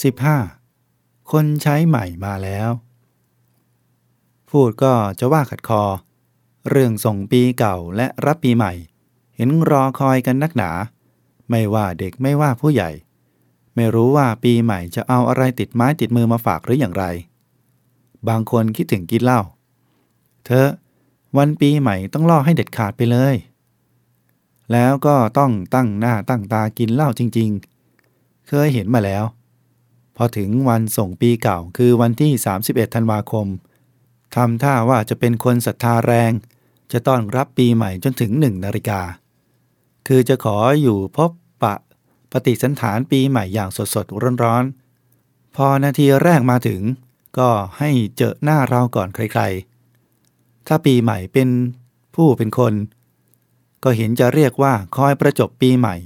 15. คนใช้ใหม่มาแล้ว พูดก็จะว่าขัดคอ เรื่องส่งปีเก่าและรับปีใหม่ เห็นรอคอยกันนักหนา ไม่ว่าเด็กไม่ว่าผู้ใหญ่ ไม่รู้ว่าปีใหม่จะเอาอะไรติดไม้ติดมือมาฝากหรืออย่างไร บางคนคิดถึงกินเหล้าเธอวันปีใหม่ต้องล่อให้เด็ดขาดไปเลย แล้วก็ต้องตั้งหน้าตั้งตากินเหล้าจริง ๆ เคยเห็นมาแล้ว พอถึงวันส่งปีเก่าคือวันที่ 31 ธันวาคมทำท่าว่าจะเป็นคนศรัทธาแรง จะต้อนรับปีใหม่จนถึงหนึ่งนาฬิกา คือจะขออยู่พบปะปฏิสันฐานปีใหม่อย่างสดสดร้อนๆ พอนาทีแรกมาถึง ก็ให้เจอหน้าเราก่อนใครๆ ถ้าปีใหม่เป็นผู้เป็นคน ก็เห็นจะเรียกว่าคอยประจบปีใหม่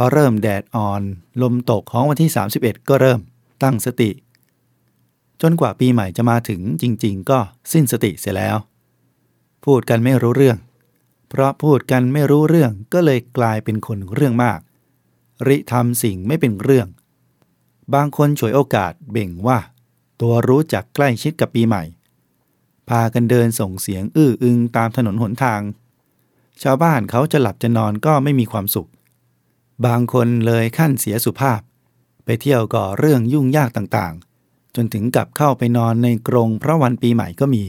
พอเริ่มแดดอ่อน ลมตกของวันที่ 31 ก็เริ่มตั้งสติ จนกว่าปีใหม่จะมาถึงจริง ๆ ก็สิ้นสติเสียแล้ว พูดกันไม่รู้เรื่อง เพราะพูดกันไม่รู้เรื่องก็เลยกลายเป็นคนเรื่องมาก ริทำสิ่งไม่เป็นเรื่อง บางคนฉวยโอกาสเบ่งว่า ตัวรู้จักใกล้ชิดกับปีใหม่ พากันเดินส่งเสียงอื้ออึงตามถนนหนทาง ชาวบ้านเขาจะหลับจะนอนก็ไม่มีความสุข บางคนเลยขั้นเสียสุภาพ ไปเที่ยวก่อเรื่องยุ่งยากต่างๆ จนถึงกับเข้าไปนอนในกรงเพราะวันปีใหม่ก็มี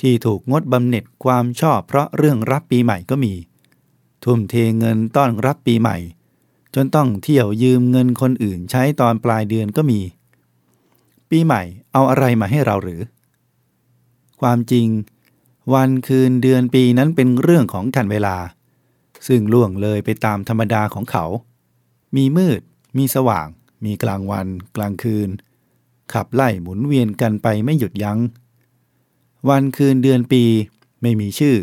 ที่ถูกงดบำเหน็จความชอบเพราะเรื่องรับปีใหม่ก็มี ทุ่มเทเงินต้อนรับปีใหม่ จนต้องเที่ยวยืมเงินคนอื่นใช้ตอนปลายเดือนก็มี ปีใหม่เอาอะไรมาให้เราหรือ ความจริง วันคืนเดือนปีนั้นเป็นเรื่องของกันเวลา ซึ่งล่วงเลยไปตามธรรมดาของเขา มีมืด มีสว่าง มีกลางวัน กลางคืน ขับไล่หมุนเวียนกันไปไม่หยุดยัง้ง วันคืนเดือนปี ไม่มีชื่อ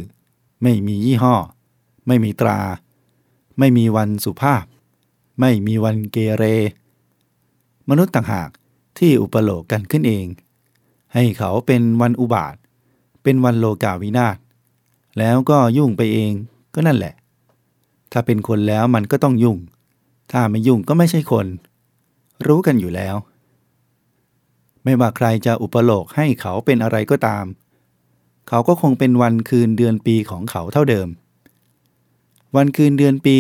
ไม่มียี่ห้อ ไม่มีตรา ไม่มีวันสุภาพ ไม่มีวันเกเร มนุษย์ต่างหากที่อุปโลกกันขึ้นเอง ให้เขาเป็นวันอุบาท เป็นวันโลกาวินาศแล้วก็ยุ่งไปเองก็นั่นแหละ ถ้าเป็นคนแล้วมันก็ต้องยุ่ง ถ้าไม่ยุ่งก็ไม่ใช่คน รู้กันอยู่แล้ว ไม่ว่าใครจะอุปโลกให้เขาเป็นอะไรก็ตาม เขาก็คงเป็นวันคืนเดือนปีของเขาเท่าเดิม วันคืนเดือนปี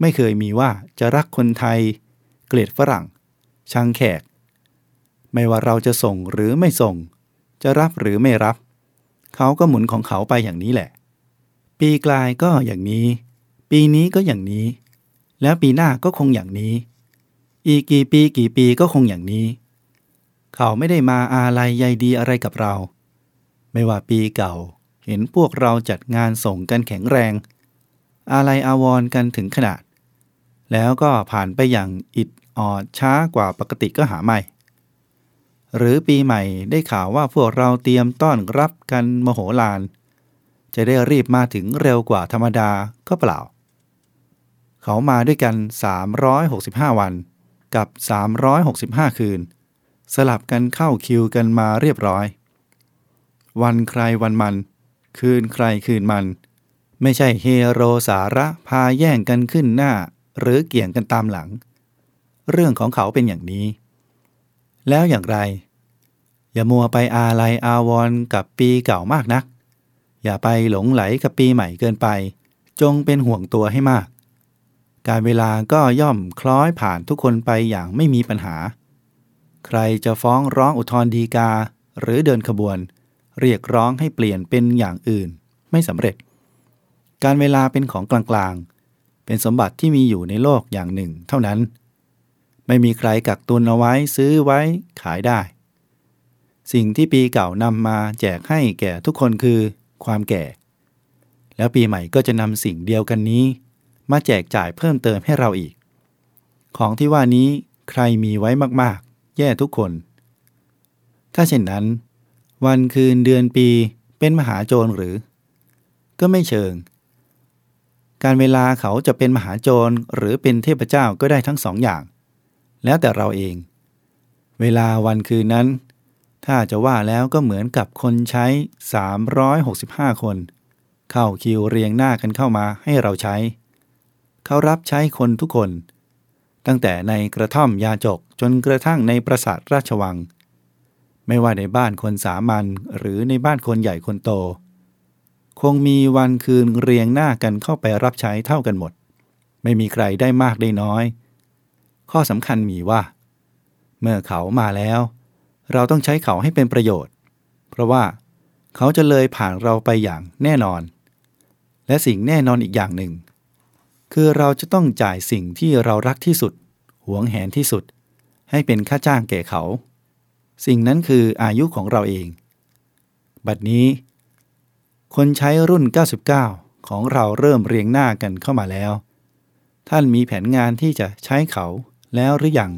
ไม่เคยมีว่าจะรักคนไทย เกลียดฝรั่ง ชังแขก ไม่ว่าเราจะส่งหรือไม่ส่ง จะรับหรือไม่รับ เขาก็หมุนของเขาไปอย่างนี้แหละ ปีกลายก็อย่างนี้ ปีนี้ก็อย่างนี้ แล้วปีหน้าก็คงอย่างนี้ อีกกี่ปีกี่ปีก็คงอย่างนี้ เขาไม่ได้มาอาลัยใยดีอะไรกับเรา ไม่ว่าปีเก่า เห็นพวกเราจัดงานส่งกันแข็งแรง อาลัยอาวร์กันถึงขนาด แล้วก็ผ่านไปอย่างอิดออดช้ากว่าปกติก็หาไม่ หรือปีใหม่ได้ข่าวว่าพวกเราเตรียมต้อนรับกันมโหฬารจะได้รีบมาถึงเร็วกว่าธรรมดาก็เปล่า เขามาด้วยกัน 365 วัน กับ 365 คืน สลับกันเข้าคิวกันมาเรียบร้อย วันใครวันมัน คืนใครคืนมัน ไม่ใช่เฮโรสาระพาแย่งกันขึ้นหน้า หรือเกี่ยงกันตามหลัง เรื่องของเขาเป็นอย่างนี้ แล้วอย่างไร อย่ามัวไปอาลัยอาวรกับปีเก่ามากนัก อย่าไปหลงไหลกับปีใหม่เกินไป จงเป็นห่วงตัวให้มาก การเวลาก็ย่อมคล้อยผ่านทุกคนไปอย่างไม่มีปัญหา ใครจะฟ้องร้องอุทธรณ์ดีกา หรือเดินขบวน เรียกร้องให้เปลี่ยนเป็นอย่างอื่น ไม่สำเร็จ การเวลาเป็นของกลางๆ เป็นสมบัติที่มีอยู่ในโลกอย่างหนึ่ง เท่านั้น ไม่มีใครกักตุนเอาไว้ซื้อไว้ขายได้ สิ่งที่ปีเก่านำมาแจกให้แก่ทุกคนคือความแก่ แล้วปีใหม่ก็จะนำสิ่งเดียวกันนี้ มาแจกจ่ายเพิ่มเติมให้เราอีก ของที่ว่านี้ใครมีไว้มากๆ แย่ทุกคน ถ้าเช่นนั้น วันคืนเดือนปีเป็นมหาโจรหรือ ก็ไม่เชิง การเวลาเขาจะเป็นมหาโจรหรือเป็นเทพเจ้าก็ได้ทั้งสองอย่าง แล้วแต่เราเอง เวลาวันคืนนั้น ถ้าจะว่าแล้วก็เหมือนกับคนใช้ 365 คน เข้าคิวเรียงหน้ากันเข้ามาให้เราใช้ เขารับใช้คนทุกคน ตั้งแต่ในกระท่อมยาจกจนกระทั่งในปราสาทราชวัง ไม่ว่าในบ้านคนสามัญหรือในบ้านคนใหญ่คนโต คงมีวันคืนเรียงหน้ากันเข้าไปรับใช้เท่ากันหมด ไม่มีใครได้มากได้น้อย ข้อสำคัญมีว่า เมื่อเขามาแล้ว เราต้องใช้เขาให้เป็นประโยชน์ เพราะว่าเขาจะเลยผ่านเราไปอย่างแน่นอน และสิ่งแน่นอนอีกอย่างหนึ่ง คือเราจะต้องจ่ายสิ่งที่เรารักที่สุด หวงแหนที่สุด ให้เป็นค่าจ้างแก่เขา สิ่งนั้นคืออายุของเราเอง บัดนี้ คนใช้รุ่น 99 ของเราเริ่มเรียงหน้ากันเข้ามาแล้ว ท่านมีแผนงานที่จะใช้เขาแล้วหรือยัง